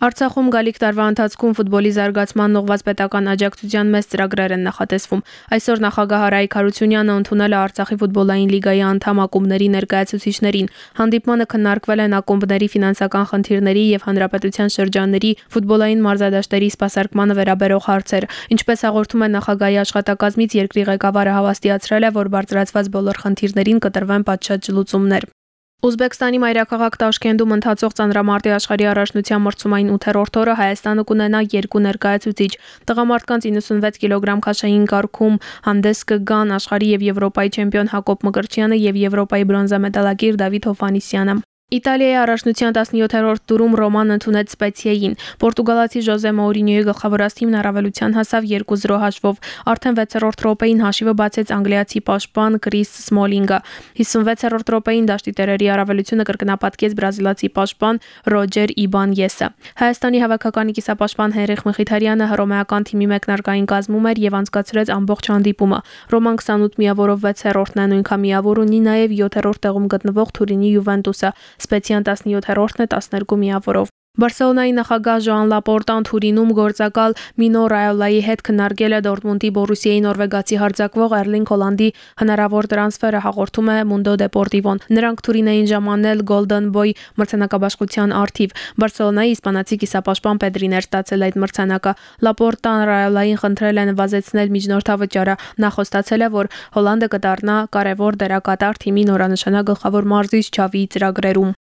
Արցախում գալիք տարվա ընթացքում ֆուտբոլի զարգացման ուղղված պետական աջակցության մեծ ծրագրեր են նախատեսվում։ Այսօր նախագահ Հարայիկ Հարությունյանը ընդունել է Արցախի ֆուտբոլային լիգայի անդամ ակումբների ներկայացուցիչներին։ Հանդիպմանը քննարկվել են ակումբների ֆինանսական խնդիրների եւ հանրապետության շրջանների ֆուտբոլային մարզադաշտերի սպասարկմանը վերաբերող հարցեր։ Ինչպես հաղորդում է նախագահի աշխատակազմից երկրի ղեկավարը հավաստիացրել է, որ բարձրացված բոլոր խնդիրներին կտրվեն պատշաճ լուծումներ։ Ուզբեկստանի մայրաքաղաք Տաշկենտում ընթացող ծանրամարտի աշխարհի առաջնության մրցումային 8-րդ օրը Հայաստանը կունենա երկու ներկայացուցիչ։ Տղամարդկանց 96 կիլոգրամ քաշային կարգում հանդես կգան աշխարհի եւ Եվրոպայի չեմպիոն Հակոբ Մկրտչյանը եւ Եվրոպայի բրոնզա մեդալակիր Դավիթ Հովհաննիսյանը։ Իտալիայի առաջնության 17-րդ տուրում Ռոման ընդունեց Սպեցիային։ Պորտուգալացի Ժոզե Մաուրինյոյի գլխավորած թիմն առավելության հասավ 2-0 հաշվով։ Արդեն 6-րդ րոպեին հաշիվը բացեց անգլիացի պաշտպան Կրիս Սմոլինգը։ 56-րդ րոպեին դաշտի տերերի առավելությունը կրկնապատկեց բրազիլացի պաշտպան Ռոջեր Իբանյեսը։ Հայաստանի հավաքականի կիսապաշտպան Հենրիխ Մխիթարյանը հռոմեական թիմի մեկնարկային կազմում էր եւ անցկացրեց ամբողջ հանդիպումը։ Ռոման 28 միավորով 6-րդն է, նույնքան միավոր ունի նաեւ 7-րդ տեղում գտնվող Թուրինի Յուվենտուսը։ Սպեցիան 17-րդն է 12 միավորով։ Բարսելոնայի նախագահ Ժոան Լապորտան Թուրինում գործակալ Մինո Ռայոլայի հետ քննարկել է Դորտմունդի Բորուսիայի նորվեգացի հարձակվող Էրլինգ Հոլանդի հնարավոր տրանսֆերը հաղորդում է Mundo Deportivo-ն։ Նրանք Թուրին էին ժամանել Golden Boy մրցանակաբաշխության արդիվ։ Բարսելոնայի իսպանացի կիսապաշտպան Պեդրին էր ստացել այդ մրցանակը։ Լապորտան Ռայոլային խնդրել է նվազեցնել միջնորդավճարը։ Նա խոստացել է, որ Հոլանդը կդառնա կարևոր դերակատար թիմի նորանշանակ գլխավոր մարզիչ Չավիի ծրագրերում։